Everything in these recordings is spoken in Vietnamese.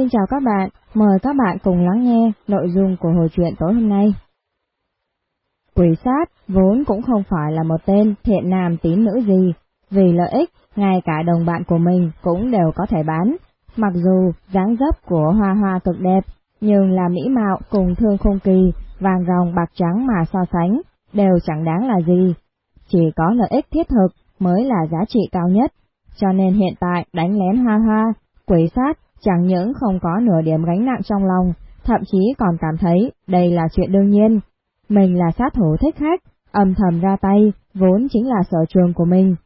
Xin chào các bạn, mời các bạn cùng lắng nghe nội dung của hồi truyện tối hôm nay. Quỷ sát vốn cũng không phải là một tên thiện nam tín nữ gì, vì lợi ích, ngay cả đồng bạn của mình cũng đều có thể bán. Mặc dù dáng dấp của hoa hoa cực đẹp, nhưng là mỹ mạo cùng thương khung kỳ, vàng ròng bạc trắng mà so sánh, đều chẳng đáng là gì. Chỉ có lợi ích thiết thực mới là giá trị cao nhất, cho nên hiện tại đánh lén hoa hoa, quỷ sát chẳng những không có nửa điểm gánh nặng trong lòng, thậm chí còn cảm thấy đây là chuyện đương nhiên. Mình là sát thủ thích khách, âm thầm ra tay, vốn chính là sở trường của mình.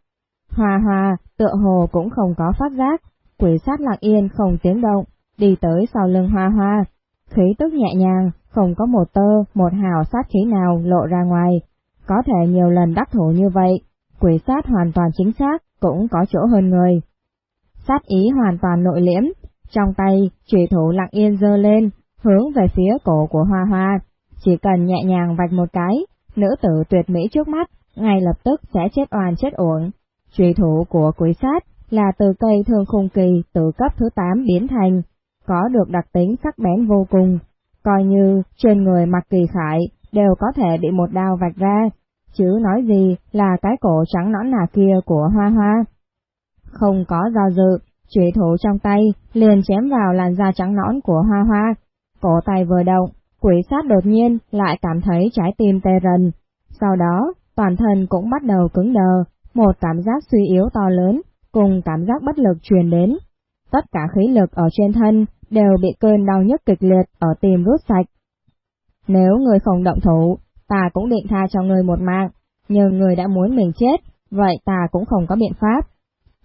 hòa hòa, tựa hồ cũng không có phát giác, quỷ sát lặng yên không tiếng động, đi tới sau lưng hoa hoa. Khí tức nhẹ nhàng, không có một tơ, một hào sát khí nào lộ ra ngoài. Có thể nhiều lần đắc thủ như vậy, quỷ sát hoàn toàn chính xác, cũng có chỗ hơn người. Sát ý hoàn toàn nội liễm, trong tay, trùy thủ lặng yên dơ lên, hướng về phía cổ của hoa hoa. Chỉ cần nhẹ nhàng vạch một cái, nữ tử tuyệt mỹ trước mắt, ngay lập tức sẽ chết oan chết uổng. Trùy thủ của quỷ sát là từ cây thương khung kỳ từ cấp thứ 8 biến thành, có được đặc tính sắc bén vô cùng, coi như trên người mặc kỳ khải đều có thể bị một đao vạch ra, chứ nói gì là cái cổ trắng nõn nà kia của hoa hoa. Không có do dự, Chủy thủ trong tay liền chém vào làn da trắng nõn của hoa hoa. Cổ tay vừa động, quỷ sát đột nhiên lại cảm thấy trái tim tê rần. Sau đó, toàn thân cũng bắt đầu cứng đờ, một cảm giác suy yếu to lớn, cùng cảm giác bất lực truyền đến. Tất cả khí lực ở trên thân đều bị cơn đau nhức kịch liệt ở tim rút sạch. Nếu người không động thủ, ta cũng định tha cho người một mạng, nhưng người đã muốn mình chết, vậy ta cũng không có biện pháp.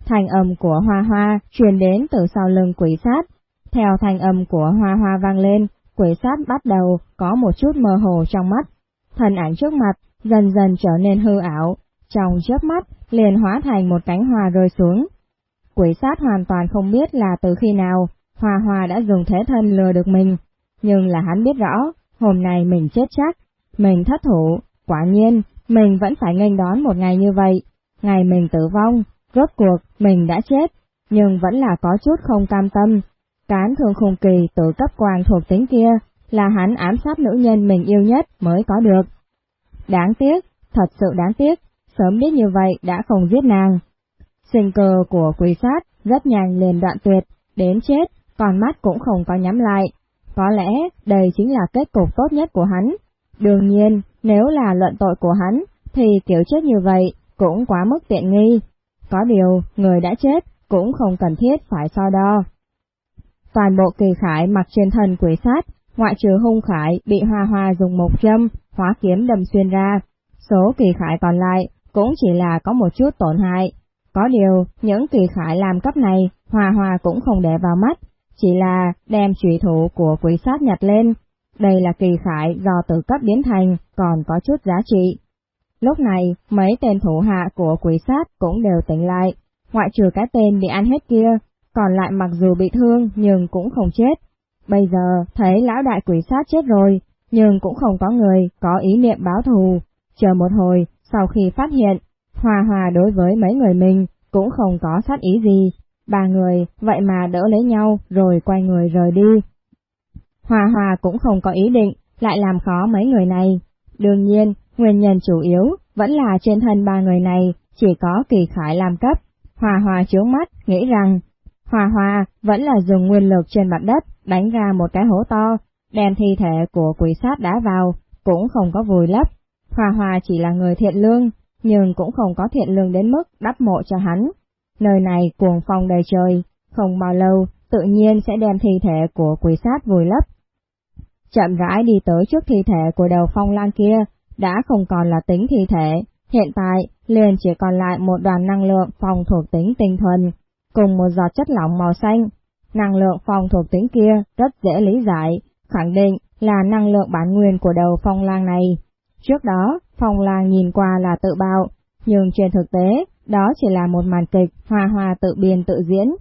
Thanh âm của hoa hoa truyền đến từ sau lưng quỷ sát. Theo thanh âm của hoa hoa vang lên, quỷ sát bắt đầu có một chút mơ hồ trong mắt. Thần ảnh trước mặt dần dần trở nên hư ảo, trong chớp mắt liền hóa thành một cánh hoa rơi xuống. Quỷ sát hoàn toàn không biết là từ khi nào Hoa Hoa đã dùng thế thân lừa được mình, nhưng là hắn biết rõ, hôm nay mình chết chắc, mình thất thủ, quả nhiên, mình vẫn phải nghênh đón một ngày như vậy. Ngày mình tử vong, Rốt cuộc, mình đã chết, nhưng vẫn là có chút không cam tâm. Cán thường khùng kỳ tự cấp quan thuộc tính kia là hắn ám sát nữ nhân mình yêu nhất mới có được. Đáng tiếc, thật sự đáng tiếc, sớm biết như vậy đã không giết nàng. Sinh cơ của quỷ sát rất nhanh liền đoạn tuyệt, đến chết, còn mắt cũng không có nhắm lại. Có lẽ đây chính là kết cục tốt nhất của hắn. Đương nhiên, nếu là luận tội của hắn, thì kiểu chết như vậy cũng quá mức tiện nghi. Có điều, người đã chết cũng không cần thiết phải so đo. Toàn bộ kỳ khải mặc trên thân quỷ sát, ngoại trừ hung khải bị hoa hoa dùng một châm, hóa kiếm đâm xuyên ra. Số kỳ khải còn lại cũng chỉ là có một chút tổn hại. Có điều, những kỳ khải làm cấp này, hoa hoa cũng không để vào mắt, chỉ là đem trụy thủ của quỷ sát nhặt lên. Đây là kỳ khải do từ cấp biến thành, còn có chút giá trị. Lúc này, mấy tên thủ hạ của quỷ sát cũng đều tỉnh lại, ngoại trừ cái tên bị ăn hết kia, còn lại mặc dù bị thương nhưng cũng không chết. Bây giờ thấy lão đại quỷ sát chết rồi, nhưng cũng không có người có ý niệm báo thù. Chờ một hồi, sau khi phát hiện, Hòa Hòa đối với mấy người mình cũng không có sát ý gì. Ba người vậy mà đỡ lấy nhau rồi quay người rời đi. Hòa Hòa cũng không có ý định lại làm khó mấy người này. Đương nhiên, Nguyên nhân chủ yếu vẫn là trên thân ba người này chỉ có kỳ khải làm cấp. Hòa Hòa chướng mắt, nghĩ rằng Hòa Hòa vẫn là dùng nguyên lực trên mặt đất đánh ra một cái hố to, đem thi thể của quỷ sát đá vào, cũng không có vùi lấp. Hòa Hòa chỉ là người thiện lương, nhưng cũng không có thiện lương đến mức đắp mộ cho hắn. Nơi này cuồng phong đầy trời, không bao lâu tự nhiên sẽ đem thi thể của quỷ sát vùi lấp. Chậm rãi đi tới trước thi thể của đầu phong lan kia, đã không còn là tính thi thể, hiện tại liền chỉ còn lại một đoàn năng lượng phòng thuộc tính tinh thuần, cùng một giọt chất lỏng màu xanh. Năng lượng phòng thuộc tính kia rất dễ lý giải, khẳng định là năng lượng bản nguyên của đầu phong lang này. Trước đó, phong lang nhìn qua là tự bạo, nhưng trên thực tế, đó chỉ là một màn kịch hoa hoa tự biên tự diễn.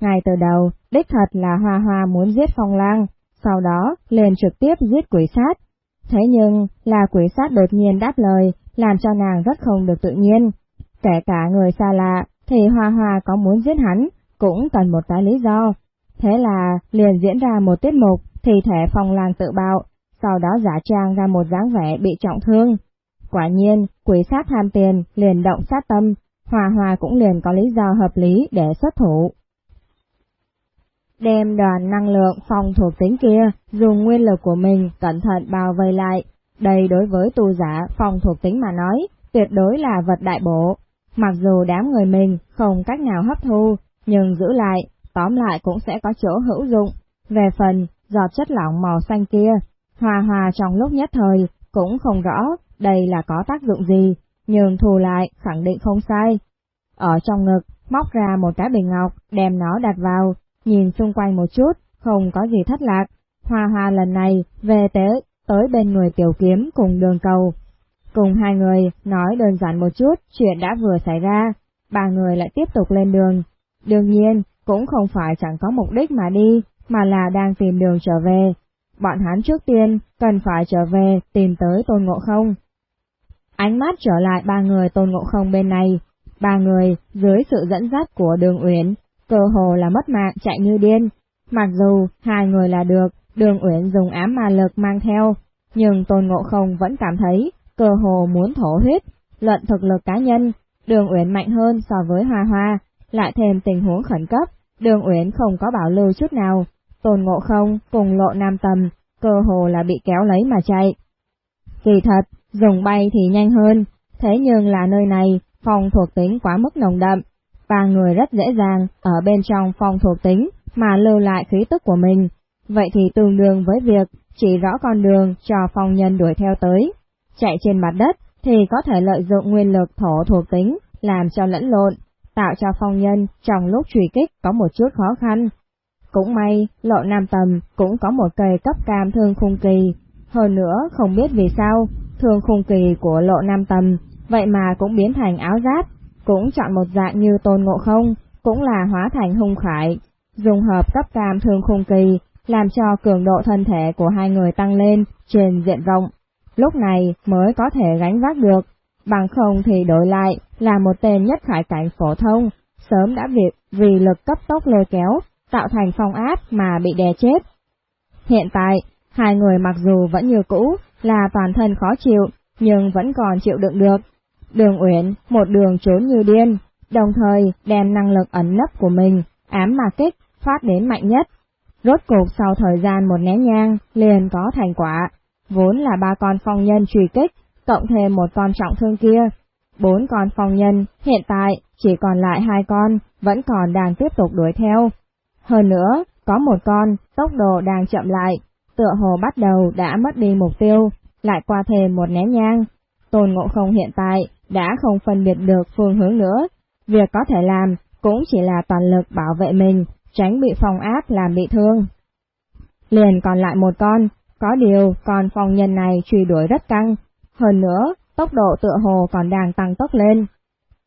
Ngay từ đầu, đích thật là hoa hoa muốn giết phong lang, sau đó liền trực tiếp giết quỷ sát, Thế nhưng, là quỷ sát đột nhiên đáp lời, làm cho nàng rất không được tự nhiên. Kể cả người xa lạ, thì Hoa Hoa có muốn giết hắn, cũng cần một cái lý do. Thế là liền diễn ra một tiết mục thì thể phong làng tự bạo, sau đó giả trang ra một dáng vẻ bị trọng thương. Quả nhiên, quỷ sát tham tiền liền động sát tâm, Hòa Hòa cũng liền có lý do hợp lý để xuất thủ. Đem đoàn năng lượng phong thuộc tính kia, dùng nguyên lực của mình cẩn thận bao vây lại. Đây đối với tu giả phong thuộc tính mà nói, tuyệt đối là vật đại bổ. Mặc dù đám người mình không cách nào hấp thu, nhưng giữ lại, tóm lại cũng sẽ có chỗ hữu dụng. Về phần, giọt chất lỏng màu xanh kia, hòa hòa trong lúc nhất thời, cũng không rõ đây là có tác dụng gì, nhưng thù lại khẳng định không sai. Ở trong ngực, móc ra một cái bình ngọc, đem nó đặt vào, nhìn xung quanh một chút, không có gì thất lạc. Hoa hoa lần này về tới, tới bên người tiểu kiếm cùng đường cầu. Cùng hai người nói đơn giản một chút chuyện đã vừa xảy ra, ba người lại tiếp tục lên đường. Đương nhiên, cũng không phải chẳng có mục đích mà đi, mà là đang tìm đường trở về. Bọn hắn trước tiên cần phải trở về tìm tới Tôn Ngộ Không. Ánh mắt trở lại ba người Tôn Ngộ Không bên này, ba người dưới sự dẫn dắt của Đường Uyển, cơ hồ là mất mạng chạy như điên. Mặc dù hai người là được, Đường Uyển dùng ám ma lực mang theo, nhưng Tôn Ngộ Không vẫn cảm thấy cơ hồ muốn thổ huyết. Luận thực lực cá nhân, Đường Uyển mạnh hơn so với Hoa Hoa, lại thêm tình huống khẩn cấp, Đường Uyển không có bảo lưu chút nào, Tôn Ngộ Không cùng Lộ Nam Tầm, cơ hồ là bị kéo lấy mà chạy. Kỳ thật, dùng bay thì nhanh hơn, thế nhưng là nơi này, phong thuộc tính quá mức nồng đậm, ba người rất dễ dàng ở bên trong phong thuộc tính mà lưu lại khí tức của mình, vậy thì tương đương với việc chỉ rõ con đường cho phong nhân đuổi theo tới. Chạy trên mặt đất thì có thể lợi dụng nguyên lực thổ thuộc tính làm cho lẫn lộn, tạo cho phong nhân trong lúc truy kích có một chút khó khăn. Cũng may, lộ nam tầm cũng có một cây cấp cam thương khung kỳ, hơn nữa không biết vì sao, thương khung kỳ của lộ nam tầm, vậy mà cũng biến thành áo giáp, cũng chọn một dạng như tôn ngộ không, cũng là hóa thành hung khải, dùng hợp cấp cam thương khung kỳ, làm cho cường độ thân thể của hai người tăng lên trên diện rộng, lúc này mới có thể gánh vác được, bằng không thì đổi lại là một tên nhất khải cảnh phổ thông, sớm đã việc vì lực cấp tốc lôi kéo, tạo thành phong áp mà bị đè chết. Hiện tại, hai người mặc dù vẫn như cũ là toàn thân khó chịu, nhưng vẫn còn chịu đựng được. Đường Uyển một đường trốn như điên, đồng thời đem năng lực ẩn nấp của mình, ám mà kích, phát đến mạnh nhất. Rốt cuộc sau thời gian một nén nhang, liền có thành quả, vốn là ba con phong nhân truy kích, cộng thêm một con trọng thương kia. Bốn con phong nhân, hiện tại chỉ còn lại hai con, vẫn còn đang tiếp tục đuổi theo. Hơn nữa, có một con, tốc độ đang chậm lại, tựa hồ bắt đầu đã mất đi mục tiêu, lại qua thêm một nén nhang. Tôn Ngộ Không hiện tại đã không phân biệt được phương hướng nữa, việc có thể làm cũng chỉ là toàn lực bảo vệ mình, tránh bị phòng áp làm bị thương. Liền còn lại một con, có điều con phong nhân này truy đuổi rất căng, hơn nữa, tốc độ tựa hồ còn đang tăng tốc lên.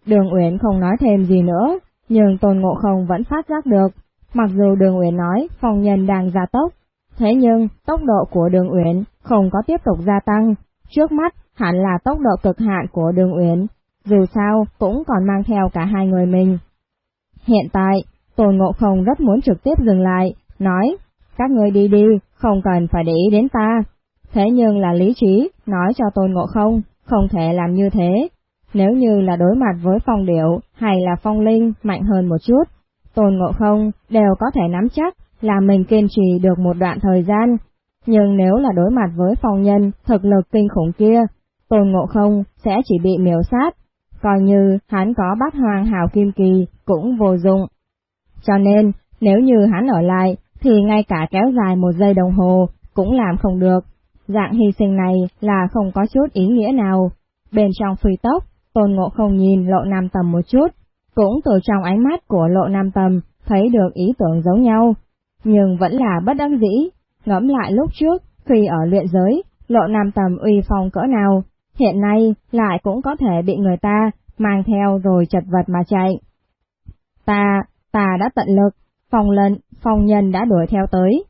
Đường Uyển không nói thêm gì nữa, nhưng Tôn Ngộ Không vẫn phát giác được, mặc dù Đường Uyển nói phong nhân đang gia tốc, thế nhưng tốc độ của Đường Uyển không có tiếp tục gia tăng, trước mắt hẳn là tốc độ cực hạn của Đường Uyển, dù sao cũng còn mang theo cả hai người mình. Hiện tại, Tôn Ngộ Không rất muốn trực tiếp dừng lại, nói, các người đi đi, không cần phải để ý đến ta. Thế nhưng là lý trí, nói cho Tôn Ngộ Không, không thể làm như thế. Nếu như là đối mặt với phong điệu hay là phong linh mạnh hơn một chút, Tôn Ngộ Không đều có thể nắm chắc là mình kiên trì được một đoạn thời gian. Nhưng nếu là đối mặt với phong nhân thực lực kinh khủng kia, Tôn Ngộ Không sẽ chỉ bị miểu sát, coi như hắn có bát hoàng hào kim kỳ cũng vô dụng. Cho nên, nếu như hắn ở lại, thì ngay cả kéo dài một giây đồng hồ cũng làm không được. Dạng hy sinh này là không có chút ý nghĩa nào. Bên trong phi tốc, Tôn Ngộ Không nhìn lộ nam tầm một chút, cũng từ trong ánh mắt của lộ nam tầm thấy được ý tưởng giống nhau, nhưng vẫn là bất đắc dĩ. Ngẫm lại lúc trước, khi ở luyện giới, lộ nam tầm uy phong cỡ nào, hiện nay lại cũng có thể bị người ta mang theo rồi chật vật mà chạy. Ta, ta đã tận lực, phòng lệnh, phòng nhân đã đuổi theo tới.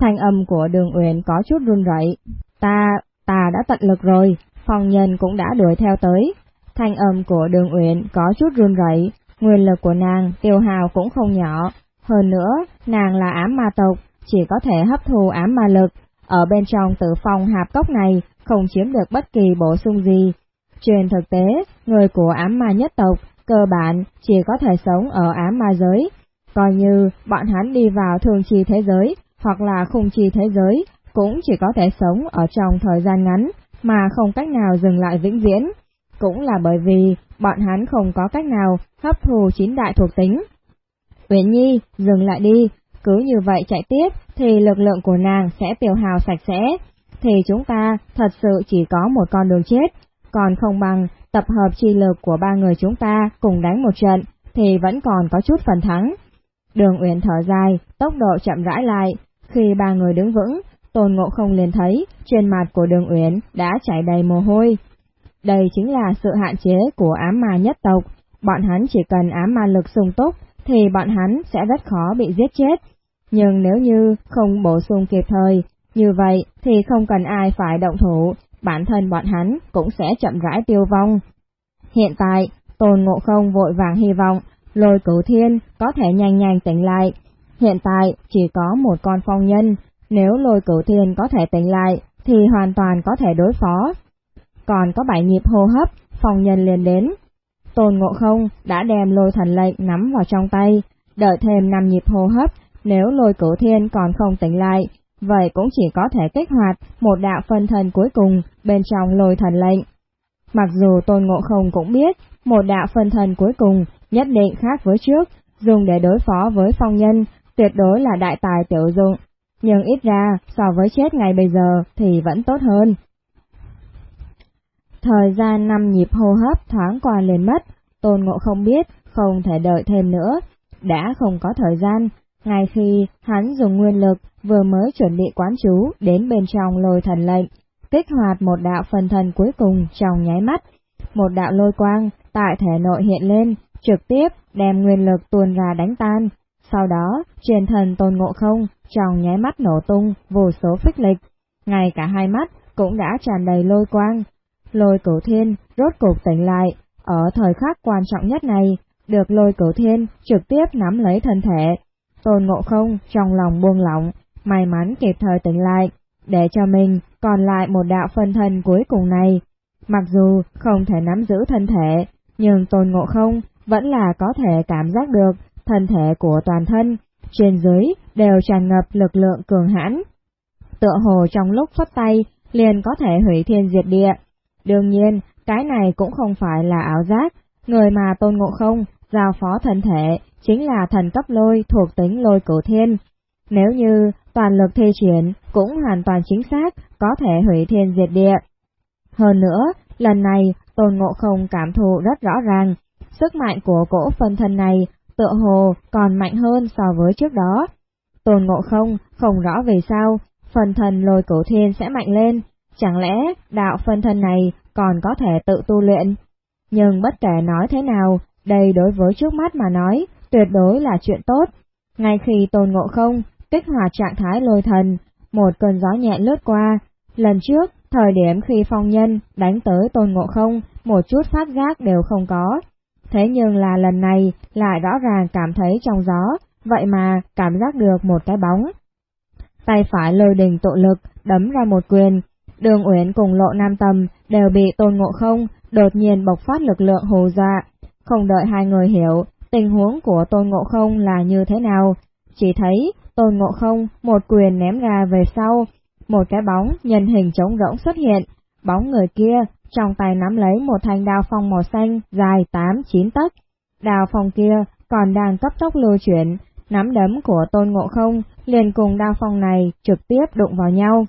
Thanh âm của đường uyển có chút run rẩy. Ta, ta đã tận lực rồi, phòng nhân cũng đã đuổi theo tới. Thanh âm của đường uyển có chút run rẩy, nguyên lực của nàng tiêu hào cũng không nhỏ, Hơn nữa, nàng là ám ma tộc, chỉ có thể hấp thu ám ma lực. Ở bên trong tử phong hạp cốc này không chiếm được bất kỳ bổ sung gì. Trên thực tế, người của ám ma nhất tộc cơ bản chỉ có thể sống ở ám ma giới. Coi như bọn hắn đi vào thường trì thế giới hoặc là khung trì thế giới cũng chỉ có thể sống ở trong thời gian ngắn mà không cách nào dừng lại vĩnh viễn. Cũng là bởi vì bọn hắn không có cách nào hấp thù chín đại thuộc tính. Uyển Nhi, dừng lại đi, cứ như vậy chạy tiếp thì lực lượng của nàng sẽ tiêu hào sạch sẽ, thì chúng ta thật sự chỉ có một con đường chết, còn không bằng tập hợp chi lực của ba người chúng ta cùng đánh một trận thì vẫn còn có chút phần thắng. Đường Uyển thở dài, tốc độ chậm rãi lại, khi ba người đứng vững, Tôn Ngộ Không liền thấy trên mặt của Đường Uyển đã chảy đầy mồ hôi. Đây chính là sự hạn chế của ám ma nhất tộc, bọn hắn chỉ cần ám ma lực sung túc thì bọn hắn sẽ rất khó bị giết chết. Nhưng nếu như không bổ sung kịp thời, như vậy thì không cần ai phải động thủ, bản thân bọn hắn cũng sẽ chậm rãi tiêu vong. Hiện tại, Tôn Ngộ Không vội vàng hy vọng lôi cửu thiên có thể nhanh nhanh tỉnh lại. Hiện tại chỉ có một con phong nhân, nếu lôi cửu thiên có thể tỉnh lại thì hoàn toàn có thể đối phó. Còn có bảy nhịp hô hấp, phong nhân liền đến. Tôn Ngộ Không đã đem lôi thần lệnh nắm vào trong tay, đợi thêm năm nhịp hô hấp, nếu lôi cửu thiên còn không tỉnh lại, vậy cũng chỉ có thể kích hoạt một đạo phân thần cuối cùng bên trong lôi thần lệnh. Mặc dù Tôn Ngộ Không cũng biết, một đạo phân thần cuối cùng nhất định khác với trước, dùng để đối phó với phong nhân, tuyệt đối là đại tài tiểu dụng, nhưng ít ra so với chết ngày bây giờ thì vẫn tốt hơn. Thời gian năm nhịp hô hấp thoáng qua lên mất, Tôn Ngộ không biết, không thể đợi thêm nữa, đã không có thời gian, ngay khi hắn dùng nguyên lực vừa mới chuẩn bị quán chú đến bên trong lôi thần lệnh, kích hoạt một đạo phần thần cuối cùng trong nháy mắt. Một đạo lôi quang tại thể nội hiện lên, trực tiếp đem nguyên lực tuôn ra đánh tan. Sau đó, truyền thần tôn ngộ không, trong nháy mắt nổ tung, vô số phích lịch. Ngay cả hai mắt cũng đã tràn đầy lôi quang. Lôi cửu thiên rốt cục tỉnh lại, ở thời khắc quan trọng nhất này, được lôi cửu thiên trực tiếp nắm lấy thân thể. Tôn ngộ không trong lòng buông lỏng, may mắn kịp thời tỉnh lại, để cho mình còn lại một đạo phân thân cuối cùng này. Mặc dù không thể nắm giữ thân thể, nhưng Tôn Ngộ Không vẫn là có thể cảm giác được thân thể của toàn thân, trên dưới đều tràn ngập lực lượng cường hãn. Tựa hồ trong lúc phất tay, liền có thể hủy thiên diệt địa. Đương nhiên, cái này cũng không phải là ảo giác, người mà Tôn Ngộ Không giao phó thân thể chính là thần cấp lôi thuộc tính lôi cửu thiên. Nếu như toàn lực thi triển cũng hoàn toàn chính xác, có thể hủy thiên diệt địa. Hơn nữa, lần này Tôn Ngộ Không cảm thụ rất rõ ràng, sức mạnh của cỗ phân thân này tựa hồ còn mạnh hơn so với trước đó. Tôn Ngộ Không không rõ vì sao phân thân lôi cổ thiên sẽ mạnh lên, chẳng lẽ đạo phân thân này còn có thể tự tu luyện? Nhưng bất kể nói thế nào, đây đối với trước mắt mà nói, tuyệt đối là chuyện tốt. Ngay khi Tôn Ngộ Không kích hoạt trạng thái lôi thần, một cơn gió nhẹ lướt qua. Lần trước, thời điểm khi phong nhân đánh tới Tôn Ngộ Không, một chút phát giác đều không có. Thế nhưng là lần này lại rõ ràng cảm thấy trong gió, vậy mà cảm giác được một cái bóng. Tay phải lôi đình tụ lực, đấm ra một quyền. Đường Uyển cùng lộ nam tầm đều bị Tôn Ngộ Không đột nhiên bộc phát lực lượng hù dọa. Không đợi hai người hiểu tình huống của Tôn Ngộ Không là như thế nào, chỉ thấy Tôn Ngộ Không một quyền ném ra về sau, một cái bóng nhân hình trống rỗng xuất hiện, bóng người kia trong tay nắm lấy một thanh đao phong màu xanh dài 8-9 tấc. Đao phong kia còn đang cấp tốc lưu chuyển, nắm đấm của Tôn Ngộ Không liền cùng đao phong này trực tiếp đụng vào nhau.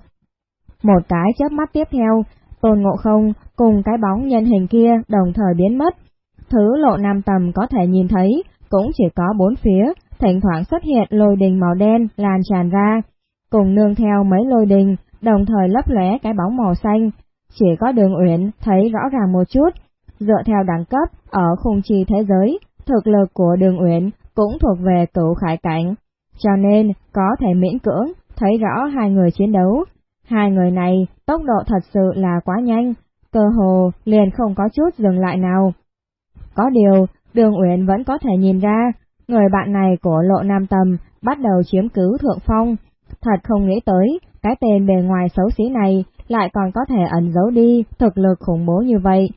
Một cái chớp mắt tiếp theo, Tôn Ngộ Không cùng cái bóng nhân hình kia đồng thời biến mất. Thứ lộ nam tầm có thể nhìn thấy cũng chỉ có bốn phía, thỉnh thoảng xuất hiện lôi đình màu đen lan tràn ra, cùng nương theo mấy lôi đình, đồng thời lấp lóe cái bóng màu xanh. Chỉ có đường uyển thấy rõ ràng một chút, dựa theo đẳng cấp ở khung trì thế giới, thực lực của đường uyển cũng thuộc về cửu khải cảnh, cho nên có thể miễn cưỡng thấy rõ hai người chiến đấu. Hai người này tốc độ thật sự là quá nhanh, cơ hồ liền không có chút dừng lại nào. Có điều, đường uyển vẫn có thể nhìn ra, người bạn này của lộ nam tầm bắt đầu chiếm cứ thượng phong. Thật không nghĩ tới, cái tên bề ngoài xấu xí này lại còn có thể ẩn giấu đi thực lực khủng bố như vậy.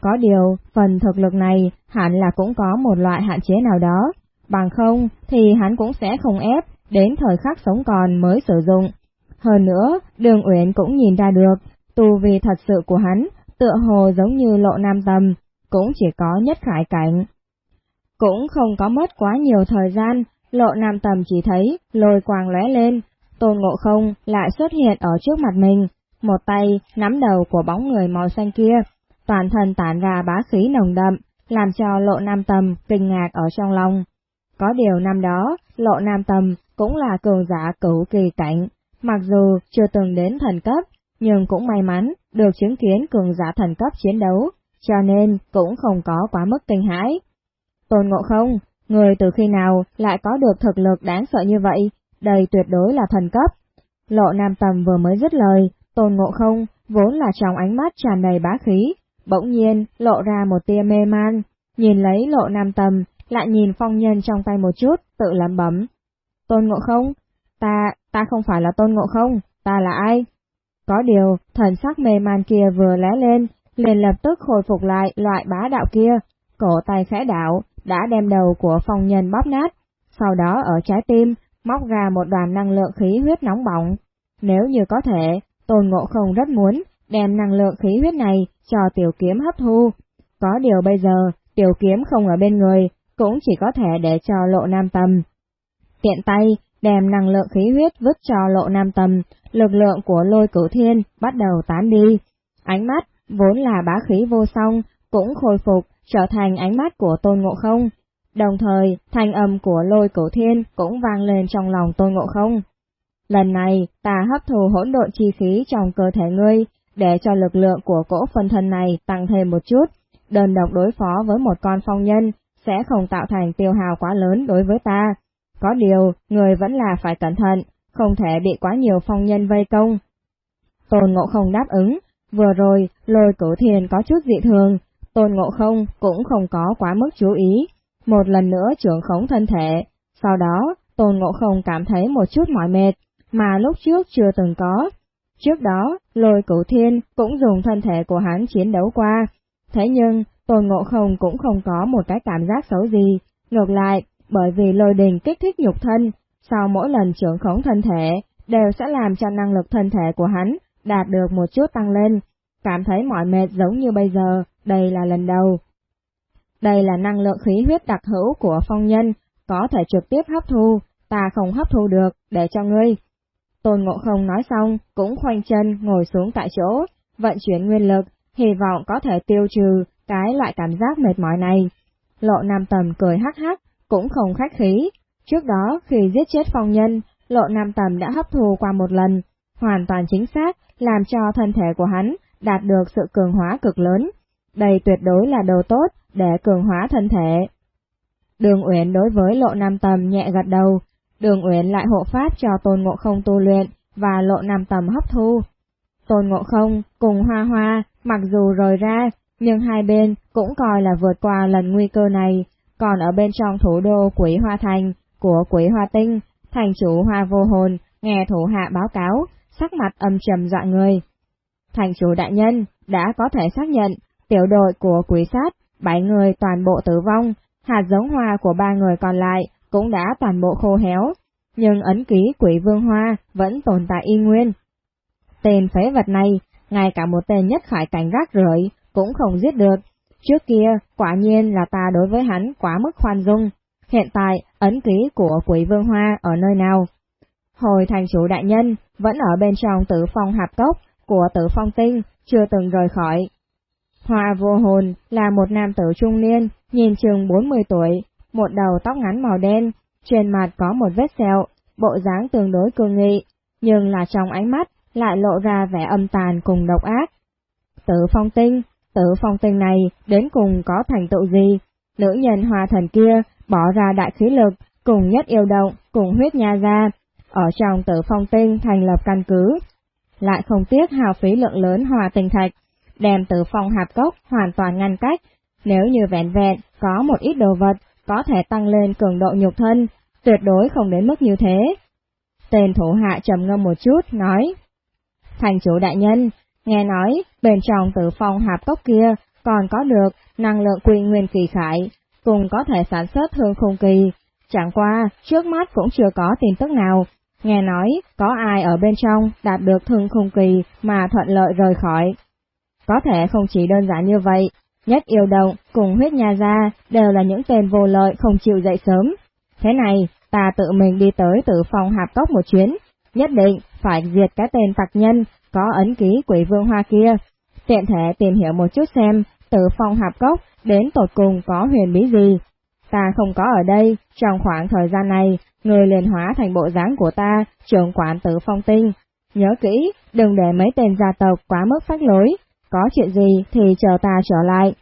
Có điều, phần thực lực này hẳn là cũng có một loại hạn chế nào đó, bằng không thì hắn cũng sẽ không ép đến thời khắc sống còn mới sử dụng. Hơn nữa, đường Uyển cũng nhìn ra được, tu vi thật sự của hắn tựa hồ giống như lộ nam tầm, cũng chỉ có nhất khải cảnh. Cũng không có mất quá nhiều thời gian, lộ nam tầm chỉ thấy lôi quàng lóe lên, tôn ngộ không lại xuất hiện ở trước mặt mình, một tay nắm đầu của bóng người màu xanh kia, toàn thân tản ra bá khí nồng đậm, làm cho lộ nam tầm kinh ngạc ở trong lòng. Có điều năm đó, lộ nam tầm cũng là cường giả cửu kỳ cảnh, mặc dù chưa từng đến thần cấp, nhưng cũng may mắn được chứng kiến cường giả thần cấp chiến đấu, cho nên cũng không có quá mức kinh hãi. Tôn Ngộ Không, người từ khi nào lại có được thực lực đáng sợ như vậy, đây tuyệt đối là thần cấp. Lộ Nam Tầm vừa mới dứt lời, Tôn Ngộ Không vốn là trong ánh mắt tràn đầy bá khí, bỗng nhiên lộ ra một tia mê man, nhìn lấy Lộ Nam Tầm, lại nhìn phong nhân trong tay một chút, tự lẩm bẩm. Tôn Ngộ Không, ta, ta không phải là Tôn Ngộ Không, ta là ai? Có điều, thần sắc mê man kia vừa lé lên, liền lập tức hồi phục lại loại bá đạo kia, cổ tay khẽ đạo, đã đem đầu của phong nhân bóp nát, sau đó ở trái tim, móc ra một đoàn năng lượng khí huyết nóng bỏng. Nếu như có thể, Tôn Ngộ Không rất muốn đem năng lượng khí huyết này cho tiểu kiếm hấp thu. Có điều bây giờ, tiểu kiếm không ở bên người, cũng chỉ có thể để cho lộ nam tầm. Tiện tay, đem năng lượng khí huyết vứt cho lộ nam tầm, lực lượng của lôi cửu thiên bắt đầu tán đi. Ánh mắt, vốn là bá khí vô song, cũng khôi phục, trở thành ánh mắt của tôn ngộ không. Đồng thời, thanh âm của lôi cửu thiên cũng vang lên trong lòng tôn ngộ không. Lần này, ta hấp thù hỗn độn chi khí trong cơ thể ngươi, để cho lực lượng của cỗ phân thân này tăng thêm một chút, đơn độc đối phó với một con phong nhân, sẽ không tạo thành tiêu hào quá lớn đối với ta. Có điều, người vẫn là phải cẩn thận, không thể bị quá nhiều phong nhân vây công. Tôn Ngộ Không đáp ứng, vừa rồi lôi cửu thiền có chút dị thường, Tôn Ngộ Không cũng không có quá mức chú ý, một lần nữa trưởng khống thân thể, sau đó Tôn Ngộ Không cảm thấy một chút mỏi mệt, mà lúc trước chưa từng có. Trước đó, lôi cửu thiên cũng dùng thân thể của hắn chiến đấu qua, thế nhưng Tôn Ngộ Không cũng không có một cái cảm giác xấu gì, ngược lại, bởi vì lôi đình kích thích nhục thân, sau mỗi lần trưởng khống thân thể, đều sẽ làm cho năng lực thân thể của hắn đạt được một chút tăng lên, cảm thấy mỏi mệt giống như bây giờ, đây là lần đầu. Đây là năng lượng khí huyết đặc hữu của phong nhân, có thể trực tiếp hấp thu, ta không hấp thu được, để cho ngươi. Tôn Ngộ Không nói xong, cũng khoanh chân ngồi xuống tại chỗ, vận chuyển nguyên lực, hy vọng có thể tiêu trừ cái loại cảm giác mệt mỏi này. Lộ Nam Tầm cười hắc hắc, cũng không khách khí. Trước đó, khi giết chết phong nhân, Lộ Nam Tầm đã hấp thu qua một lần, hoàn toàn chính xác, làm cho thân thể của hắn đạt được sự cường hóa cực lớn. Đây tuyệt đối là đồ tốt để cường hóa thân thể. Đường Uyển đối với Lộ Nam Tầm nhẹ gật đầu, Đường Uyển lại hộ pháp cho Tôn Ngộ Không tu luyện và Lộ Nam Tầm hấp thu. Tôn Ngộ Không cùng Hoa Hoa mặc dù rời ra, nhưng hai bên cũng coi là vượt qua lần nguy cơ này, còn ở bên trong thủ đô Quỷ Hoa Thành của Quỷ Hoa Tinh, thành chủ Hoa Vô Hồn nghe thủ hạ báo cáo, sắc mặt âm trầm dọa người. Thành chủ đại nhân đã có thể xác nhận tiểu đội của quỷ sát, bảy người toàn bộ tử vong, hạt giống hoa của ba người còn lại cũng đã toàn bộ khô héo, nhưng ấn ký quỷ vương hoa vẫn tồn tại y nguyên. Tên phế vật này, ngay cả một tên nhất khải cảnh rác rưởi cũng không giết được. Trước kia, quả nhiên là ta đối với hắn quá mức khoan dung. Hiện tại, ấn ký của quỷ vương hoa ở nơi nào? Hồi thành chủ đại nhân, vẫn ở bên trong tử phong hạp cốc của tử phong tinh, chưa từng rời khỏi. Hoa vô hồn là một nam tử trung niên, nhìn chừng 40 tuổi, một đầu tóc ngắn màu đen, trên mặt có một vết sẹo, bộ dáng tương đối cương nghị, nhưng là trong ánh mắt lại lộ ra vẻ âm tàn cùng độc ác. Tử phong tinh, tử phong tinh này đến cùng có thành tựu gì? Nữ nhân hoa thần kia bỏ ra đại khí lực, cùng nhất yêu động, cùng huyết nha ra, ở trong tử phong tinh thành lập căn cứ. Lại không tiếc hào phí lượng lớn hòa tình thạch, đem từ phòng hạp cốc hoàn toàn ngăn cách, nếu như vẹn vẹn có một ít đồ vật, có thể tăng lên cường độ nhục thân, tuyệt đối không đến mức như thế. Tên thủ hạ trầm ngâm một chút, nói, Thành chủ đại nhân, nghe nói bên trong tử phong hạp cốc kia còn có được năng lượng quy nguyên kỳ khải, cùng có thể sản xuất hương khung kỳ. Chẳng qua, trước mắt cũng chưa có tin tức nào. Nghe nói, có ai ở bên trong đạt được thương khung kỳ mà thuận lợi rời khỏi. Có thể không chỉ đơn giản như vậy, nhất yêu động cùng huyết nhà gia đều là những tên vô lợi không chịu dậy sớm. Thế này, ta tự mình đi tới tử phong hạp cốc một chuyến, nhất định phải diệt cái tên tặc nhân có ấn ký quỷ vương hoa kia. Tiện thể tìm hiểu một chút xem tử phong hạp cốc đến tột cùng có huyền bí gì. Ta không có ở đây, trong khoảng thời gian này, người liền hóa thành bộ dáng của ta, trưởng quản tử phong tinh. Nhớ kỹ, đừng để mấy tên gia tộc quá mức phách lối, có chuyện gì thì chờ ta trở lại.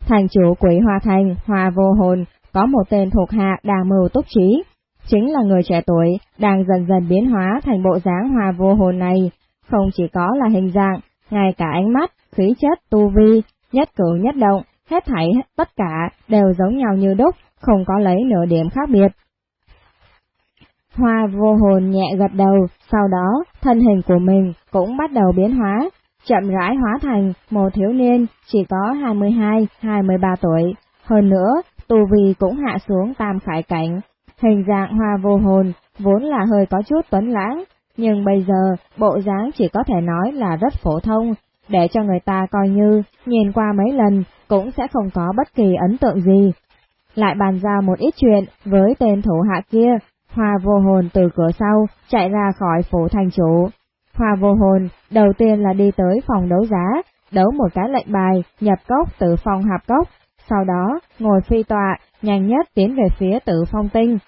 Thành chủ quỷ hoa thành, hoa vô hồn, có một tên thuộc hạ đang mưu túc trí, chính là người trẻ tuổi đang dần dần biến hóa thành bộ dáng hoa vô hồn này, không chỉ có là hình dạng, ngay cả ánh mắt, khí chất, tu vi, nhất cử nhất động, hết thảy tất cả đều giống nhau như đúc, không có lấy nửa điểm khác biệt. Hoa vô hồn nhẹ gật đầu, sau đó thân hình của mình cũng bắt đầu biến hóa, chậm rãi hóa thành một thiếu niên chỉ có 22-23 tuổi. Hơn nữa, tu vi cũng hạ xuống tam khải cảnh. Hình dạng hoa vô hồn vốn là hơi có chút tuấn lãng, nhưng bây giờ bộ dáng chỉ có thể nói là rất phổ thông, để cho người ta coi như nhìn qua mấy lần cũng sẽ không có bất kỳ ấn tượng gì. Lại bàn ra một ít chuyện với tên thủ hạ kia, Hoa vô hồn từ cửa sau chạy ra khỏi phủ thành chủ. Hoa vô hồn đầu tiên là đi tới phòng đấu giá, đấu một cái lệnh bài nhập cốc tự phòng hạp cốc, sau đó ngồi phi tọa, nhanh nhất tiến về phía tự phong tinh.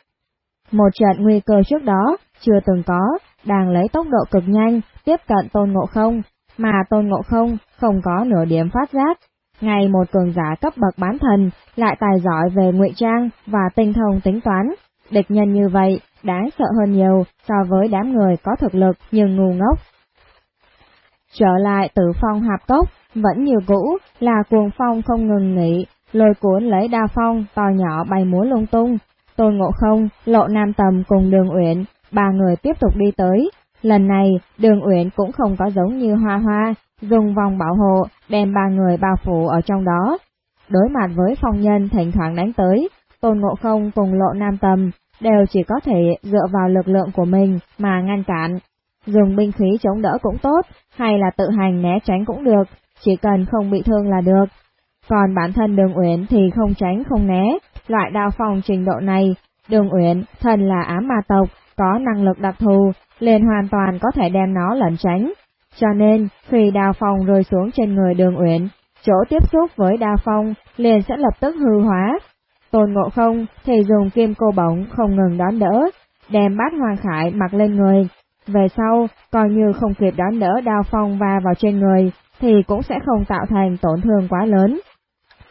Một trận nguy cơ trước đó, chưa từng có, đang lấy tốc độ cực nhanh, tiếp cận tôn ngộ không, mà tôn ngộ không không có nửa điểm phát giác. Ngày một cường giả cấp bậc bán thần, lại tài giỏi về ngụy trang và tinh thông tính toán. Địch nhân như vậy, đáng sợ hơn nhiều so với đám người có thực lực nhưng ngu ngốc. Trở lại tử phong hạp cốc, vẫn như cũ, là cuồng phong không ngừng nghỉ, lôi cuốn lấy đa phong to nhỏ bay múa lung tung. Tôn Ngộ Không, Lộ Nam Tầm cùng Đường Uyển, ba người tiếp tục đi tới. Lần này, Đường Uyển cũng không có giống như Hoa Hoa, dùng vòng bảo hộ đem ba người bao phủ ở trong đó. Đối mặt với phong nhân thỉnh thoảng đánh tới, Tôn Ngộ Không cùng Lộ Nam Tầm đều chỉ có thể dựa vào lực lượng của mình mà ngăn cản. Dùng binh khí chống đỡ cũng tốt, hay là tự hành né tránh cũng được, chỉ cần không bị thương là được. Còn bản thân đường Uyển thì không tránh không né, loại đao phòng trình độ này, đường Uyển thần là ám ma tộc, có năng lực đặc thù, liền hoàn toàn có thể đem nó lẩn tránh. Cho nên, khi đao phong rơi xuống trên người đường Uyển, chỗ tiếp xúc với đao phong liền sẽ lập tức hư hóa. Tôn ngộ không thì dùng kim cô bổng không ngừng đón đỡ, đem bát hoàng khải mặc lên người. Về sau, coi như không kịp đón đỡ đao phong va vào trên người, thì cũng sẽ không tạo thành tổn thương quá lớn.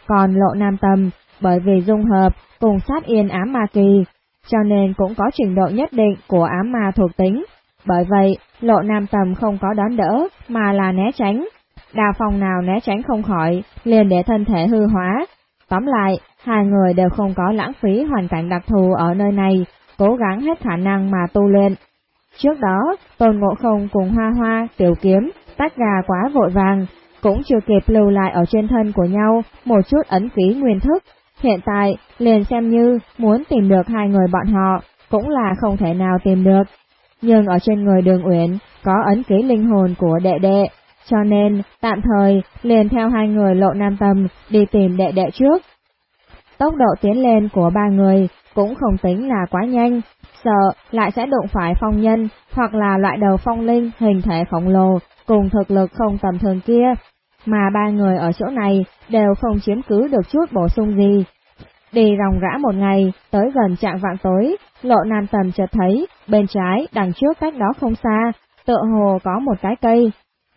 Còn lộ nam tâm, bởi vì dung hợp cùng sát yên ám ma kỳ, cho nên cũng có trình độ nhất định của ám ma thuộc tính. Bởi vậy, lộ nam tầm không có đón đỡ, mà là né tránh. Đào phòng nào né tránh không khỏi, liền để thân thể hư hóa. Tóm lại, hai người đều không có lãng phí hoàn cảnh đặc thù ở nơi này, cố gắng hết khả năng mà tu luyện. Trước đó, Tôn Ngộ Không cùng Hoa Hoa, Tiểu Kiếm, tách gà quá vội vàng, cũng chưa kịp lưu lại ở trên thân của nhau một chút ấn ký nguyên thức. Hiện tại, liền xem như muốn tìm được hai người bọn họ, cũng là không thể nào tìm được. Nhưng ở trên người đường Uyển có ấn ký linh hồn của đệ đệ, cho nên tạm thời liền theo hai người lộ nam tâm đi tìm đệ đệ trước. Tốc độ tiến lên của ba người cũng không tính là quá nhanh, sợ lại sẽ đụng phải phong nhân hoặc là loại đầu phong linh hình thể khổng lồ cùng thực lực không tầm thường kia, mà ba người ở chỗ này đều không chiếm cứ được chút bổ sung gì. Đi ròng rã một ngày, tới gần trạng vạn tối, lộ nam tầm chợt thấy, bên trái, đằng trước cách đó không xa, tựa hồ có một cái cây.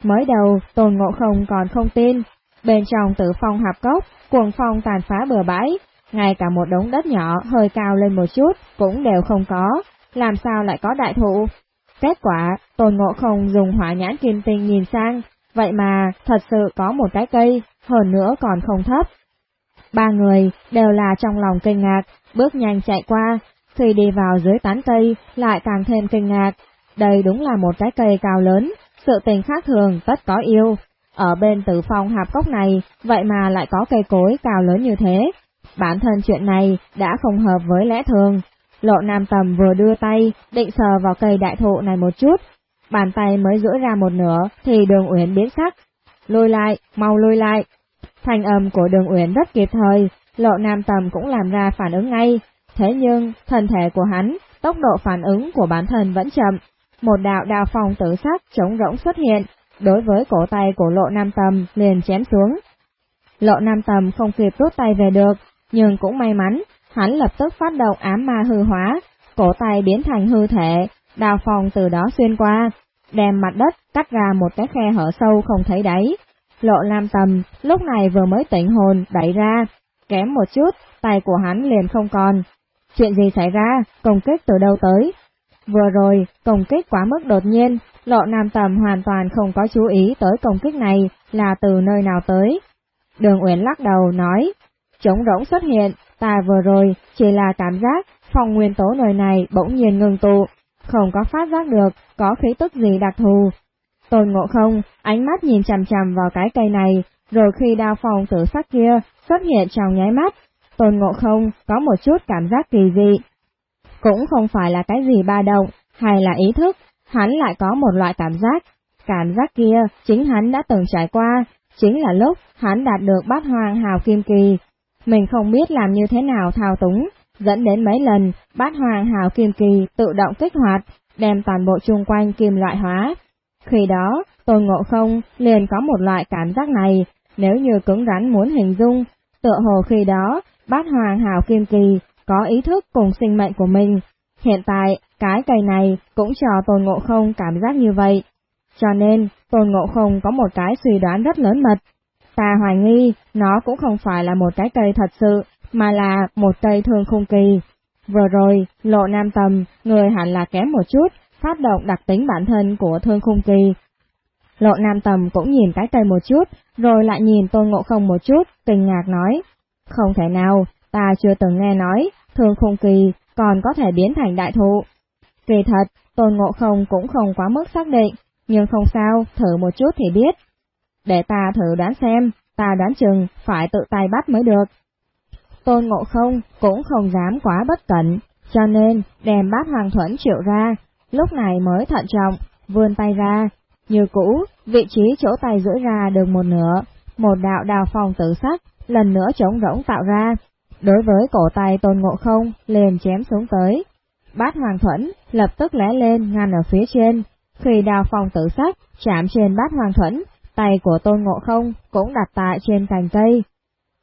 Mới đầu, tôn ngộ không còn không tin, bên trong tử phong hạp cốc, cuồng phong tàn phá bừa bãi, ngay cả một đống đất nhỏ hơi cao lên một chút cũng đều không có, làm sao lại có đại thụ. Kết quả, Tôn Ngộ Không dùng hỏa nhãn kim tinh nhìn sang, vậy mà thật sự có một cái cây, hơn nữa còn không thấp. Ba người đều là trong lòng kinh ngạc, bước nhanh chạy qua, khi đi vào dưới tán cây lại càng thêm kinh ngạc. Đây đúng là một cái cây cao lớn, sự tình khác thường tất có yêu. Ở bên tử phong hạp cốc này, vậy mà lại có cây cối cao lớn như thế. Bản thân chuyện này đã không hợp với lẽ thường. Lộ Nam Tầm vừa đưa tay, định sờ vào cây đại thụ này một chút. Bàn tay mới rưỡi ra một nửa, thì đường Uyển biến sắc. lôi lại, mau lôi lại. thanh âm của đường Uyển rất kịp thời, Lộ Nam Tầm cũng làm ra phản ứng ngay. Thế nhưng, thân thể của hắn, tốc độ phản ứng của bản thân vẫn chậm. Một đạo đào phòng tử sắc chống rỗng xuất hiện, đối với cổ tay của Lộ Nam Tầm liền chém xuống. Lộ Nam Tầm không kịp rút tay về được, nhưng cũng may mắn, hắn lập tức phát động ám ma hư hóa, cổ tay biến thành hư thể, đào phòng từ đó xuyên qua, đem mặt đất cắt ra một cái khe hở sâu không thấy đáy. Lộ nam Tầm lúc này vừa mới tỉnh hồn đẩy ra, kém một chút, tay của hắn liền không còn. Chuyện gì xảy ra, công kích từ đâu tới? Vừa rồi, công kích quá mức đột nhiên, Lộ Nam Tầm hoàn toàn không có chú ý tới công kích này là từ nơi nào tới. Đường Uyển lắc đầu nói, trống rỗng xuất hiện, ta vừa rồi chỉ là cảm giác phòng nguyên tố nơi này bỗng nhiên ngừng tụ, không có phát giác được có khí tức gì đặc thù. Tôn ngộ không, ánh mắt nhìn chằm chằm vào cái cây này, rồi khi đao phòng tử sắc kia xuất hiện trong nháy mắt, tôn ngộ không có một chút cảm giác kỳ dị. Cũng không phải là cái gì ba động, hay là ý thức, hắn lại có một loại cảm giác. Cảm giác kia chính hắn đã từng trải qua, chính là lúc hắn đạt được bát hoàng hào kim kỳ. Mình không biết làm như thế nào thao túng, dẫn đến mấy lần bát hoàng hào kim kỳ tự động kích hoạt, đem toàn bộ chung quanh kim loại hóa. Khi đó, tôi Ngộ Không liền có một loại cảm giác này, nếu như cứng rắn muốn hình dung, tựa hồ khi đó, bát hoàng hào kim kỳ có ý thức cùng sinh mệnh của mình. Hiện tại, cái cây này cũng cho Tôn Ngộ Không cảm giác như vậy. Cho nên, Tôn Ngộ Không có một cái suy đoán rất lớn mật. Ta hoài nghi, nó cũng không phải là một cái cây thật sự, mà là một cây thương khung kỳ. Vừa rồi, lộ nam tầm, người hẳn là kém một chút, phát động đặc tính bản thân của thương khung kỳ. Lộ nam tầm cũng nhìn cái cây một chút, rồi lại nhìn tôn ngộ không một chút, kinh ngạc nói. Không thể nào, ta chưa từng nghe nói, thường khung kỳ còn có thể biến thành đại thụ. Kỳ thật, tôn ngộ không cũng không quá mức xác định, nhưng không sao, thử một chút thì biết. Để ta thử đoán xem, ta đoán chừng phải tự tay bắt mới được. Tôn Ngộ Không cũng không dám quá bất cẩn, cho nên đem bát hoàng thuẫn triệu ra, lúc này mới thận trọng, vươn tay ra. Như cũ, vị trí chỗ tay duỗi ra được một nửa, một đạo đào phòng tử sắc, lần nữa trống rỗng tạo ra. Đối với cổ tay Tôn Ngộ Không, liền chém xuống tới. Bát hoàng thuẫn lập tức lẽ lên ngăn ở phía trên. Khi đào phòng tử sắc chạm trên bát hoàng thuẫn, tay của Tôn Ngộ Không cũng đặt tại trên cành cây,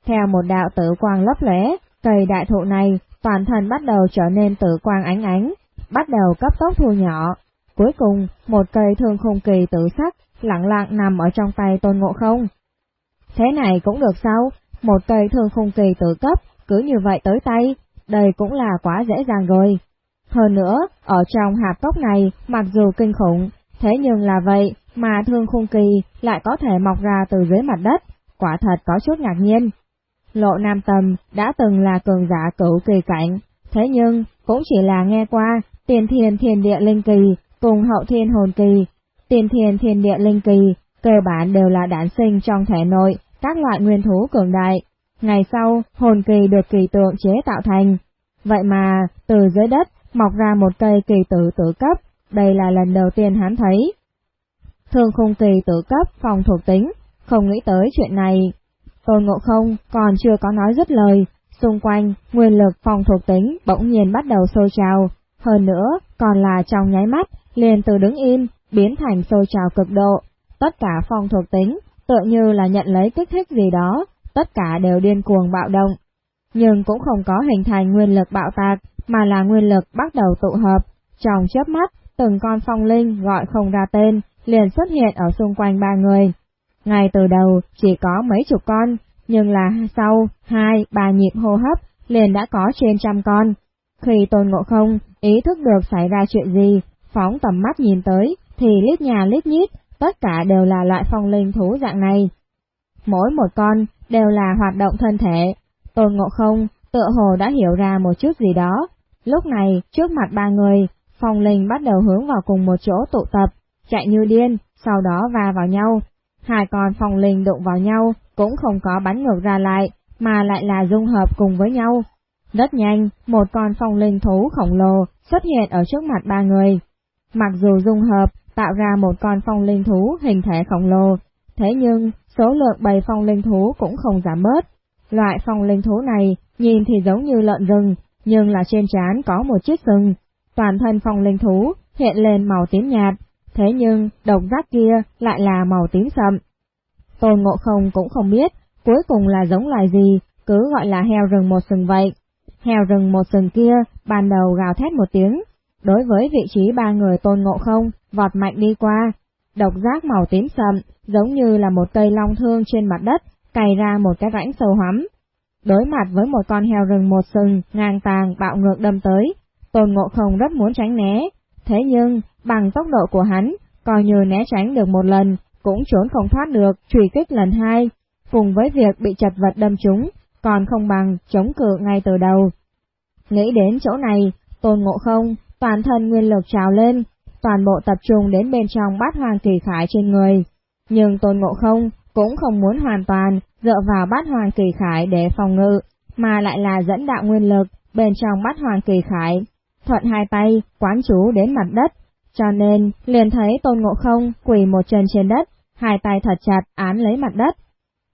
theo một đạo tử quang lấp lóe, cây đại thụ này toàn thân bắt đầu trở nên tử quang ánh ánh, bắt đầu cấp tốc thu nhỏ. Cuối cùng, một cây thương khung kỳ tử sắc lặng lặng nằm ở trong tay tôn ngộ không. Thế này cũng được sao? Một cây thương khung kỳ tử cấp, cứ như vậy tới tay, đây cũng là quá dễ dàng rồi. Hơn nữa, ở trong hạp cốc này, mặc dù kinh khủng, thế nhưng là vậy mà thương khung kỳ lại có thể mọc ra từ dưới mặt đất, quả thật có chút ngạc nhiên. Lộ Nam Tầm đã từng là cường giả cửu kỳ cảnh, thế nhưng cũng chỉ là nghe qua tiền thiền thiền địa linh kỳ cùng hậu thiên hồn kỳ. Tiền thiền thiền địa linh kỳ cơ bản đều là đản sinh trong thể nội các loại nguyên thú cường đại. Ngày sau, hồn kỳ được kỳ tượng chế tạo thành. Vậy mà, từ dưới đất mọc ra một cây kỳ tử tử cấp, đây là lần đầu tiên hắn thấy. Thường khung kỳ tử cấp phòng thuộc tính, không nghĩ tới chuyện này, Tôn Ngộ Không còn chưa có nói dứt lời, xung quanh, nguyên lực phòng thuộc tính bỗng nhiên bắt đầu sôi trào, hơn nữa, còn là trong nháy mắt, liền từ đứng im, biến thành sôi trào cực độ. Tất cả phòng thuộc tính, tựa như là nhận lấy kích thích gì đó, tất cả đều điên cuồng bạo động. Nhưng cũng không có hình thành nguyên lực bạo tạc, mà là nguyên lực bắt đầu tụ hợp. Trong chớp mắt, từng con phong linh gọi không ra tên, liền xuất hiện ở xung quanh ba người. Ngay từ đầu chỉ có mấy chục con, nhưng là sau hai ba nhịp hô hấp liền đã có trên trăm con. Khi Tôn Ngộ Không ý thức được xảy ra chuyện gì, phóng tầm mắt nhìn tới, thì lít nhà lít nhít, tất cả đều là loại phong linh thú dạng này. Mỗi một con đều là hoạt động thân thể, Tôn Ngộ Không tựa hồ đã hiểu ra một chút gì đó. Lúc này, trước mặt ba người, phong linh bắt đầu hướng vào cùng một chỗ tụ tập, chạy như điên, sau đó va vào nhau. Hai con phong linh đụng vào nhau, cũng không có bắn ngược ra lại, mà lại là dung hợp cùng với nhau. Rất nhanh, một con phong linh thú khổng lồ xuất hiện ở trước mặt ba người. Mặc dù dung hợp tạo ra một con phong linh thú hình thể khổng lồ, thế nhưng số lượng bầy phong linh thú cũng không giảm bớt. Loại phong linh thú này nhìn thì giống như lợn rừng, nhưng là trên trán có một chiếc sừng. Toàn thân phong linh thú hiện lên màu tím nhạt, thế nhưng độc giác kia lại là màu tím sậm. Tôn Ngộ Không cũng không biết cuối cùng là giống loài gì, cứ gọi là heo rừng một sừng vậy. Heo rừng một sừng kia ban đầu gào thét một tiếng, đối với vị trí ba người Tôn Ngộ Không vọt mạnh đi qua. Độc giác màu tím sậm giống như là một cây long thương trên mặt đất, cày ra một cái rãnh sâu hắm. Đối mặt với một con heo rừng một sừng ngang tàng bạo ngược đâm tới, Tôn Ngộ Không rất muốn tránh né, thế nhưng bằng tốc độ của hắn, coi như né tránh được một lần, cũng trốn không thoát được truy kích lần hai, cùng với việc bị chật vật đâm trúng, còn không bằng chống cự ngay từ đầu. Nghĩ đến chỗ này, Tôn Ngộ Không, toàn thân nguyên lực trào lên, toàn bộ tập trung đến bên trong bát hoàng kỳ khải trên người. Nhưng Tôn Ngộ Không cũng không muốn hoàn toàn dựa vào bát hoàng kỳ khải để phòng ngự, mà lại là dẫn đạo nguyên lực bên trong bát hoàng kỳ khải. Thuận hai tay, quán chú đến mặt đất, cho nên liền thấy Tôn Ngộ Không quỳ một chân trên đất, hai tay thật chặt án lấy mặt đất.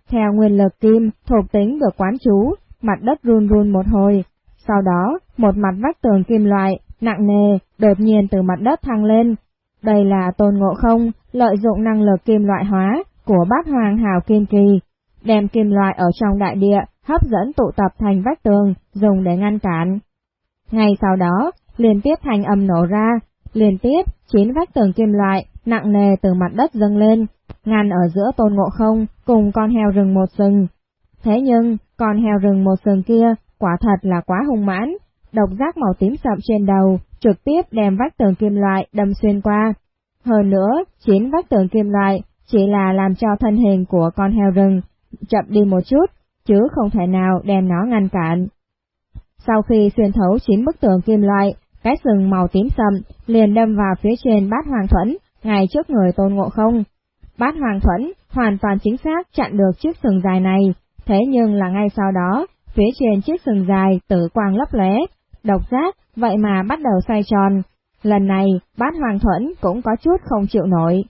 Theo nguyên lực kim thuộc tính được quán chú, mặt đất run run một hồi, sau đó một mặt vách tường kim loại nặng nề đột nhiên từ mặt đất thăng lên. Đây là Tôn Ngộ Không lợi dụng năng lực kim loại hóa của bát hoàng hào kim kỳ, đem kim loại ở trong đại địa hấp dẫn tụ tập thành vách tường dùng để ngăn cản. Ngay sau đó, liên tiếp thành âm nổ ra, liên tiếp chín vách tường kim loại nặng nề từ mặt đất dâng lên, ngăn ở giữa tôn ngộ không cùng con heo rừng một sừng. Thế nhưng, con heo rừng một sừng kia quả thật là quá hung mãn, độc giác màu tím sậm trên đầu trực tiếp đem vách tường kim loại đâm xuyên qua. Hơn nữa, chín vách tường kim loại chỉ là làm cho thân hình của con heo rừng chậm đi một chút, chứ không thể nào đem nó ngăn cản. Sau khi xuyên thấu chín bức tường kim loại, cái sừng màu tím sậm liền đâm vào phía trên bát hoàng thuẫn, ngay trước người tôn ngộ không. Bát hoàng thuẫn hoàn toàn chính xác chặn được chiếc sừng dài này, thế nhưng là ngay sau đó, phía trên chiếc sừng dài tử quang lấp lóe, độc giác, vậy mà bắt đầu xoay tròn. Lần này, bát hoàng thuẫn cũng có chút không chịu nổi.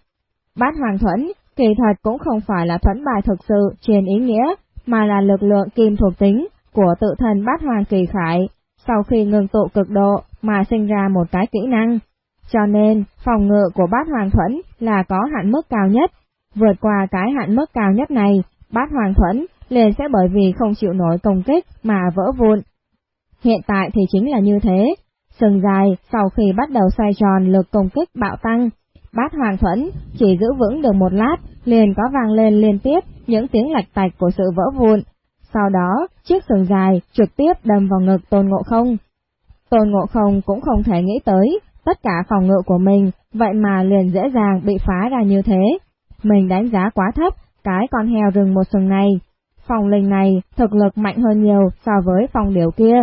Bát hoàng thuẫn, kỳ thật cũng không phải là thuẫn bài thực sự trên ý nghĩa, mà là lực lượng kim thuộc tính của tự thân bát hoàng kỳ khải, sau khi ngừng tụ cực độ mà sinh ra một cái kỹ năng. Cho nên, phòng ngự của bát hoàng thuẫn là có hạn mức cao nhất. Vượt qua cái hạn mức cao nhất này, bát hoàng thuẫn liền sẽ bởi vì không chịu nổi công kích mà vỡ vụn. Hiện tại thì chính là như thế. Sừng dài sau khi bắt đầu xoay tròn lực công kích bạo tăng, bát hoàng thuẫn chỉ giữ vững được một lát liền có vang lên liên tiếp những tiếng lạch tạch của sự vỡ vụn. Sau đó, chiếc sừng dài trực tiếp đâm vào ngực tôn ngộ không. Tôn ngộ không cũng không thể nghĩ tới, tất cả phòng ngự của mình, vậy mà liền dễ dàng bị phá ra như thế. Mình đánh giá quá thấp cái con heo rừng một sừng này. Phòng linh này thực lực mạnh hơn nhiều so với phòng điều kia.